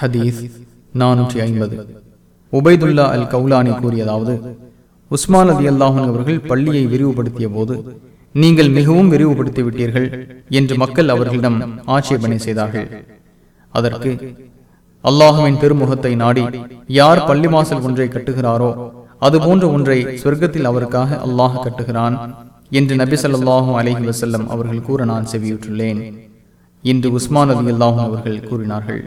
ஹதீஸ் நானூற்றி ஐம்பது. உபைதுல்லா அல் கவுலானி கூறியதாவது உஸ்மான் அலி அல்லாஹன் அவர்கள் பள்ளியை விரிவுபடுத்திய போது நீங்கள் மிகவும் விரிவுபடுத்தி விட்டீர்கள் என்று மக்கள் அவர்களிடம் ஆட்சேபனை செய்தார்கள். அதற்கு அல்லாஹுவின் திருமுகத்தை நாடி யார் பள்ளி வாசல் ஒன்றை கட்டுகிறாரோ அதுபோன்ற ஒன்றை சொர்க்கத்தில் அவருக்காக அல்லாஹ் கட்டுகிறான் என்று நபி சொல்லாஹும் அலஹி வசல்லம் அவர்கள் கூற நான் செவியுற்றுள்ளேன் என்று உஸ்மான் அலி அல்லாஹும் அவர்கள் கூறினார்கள்.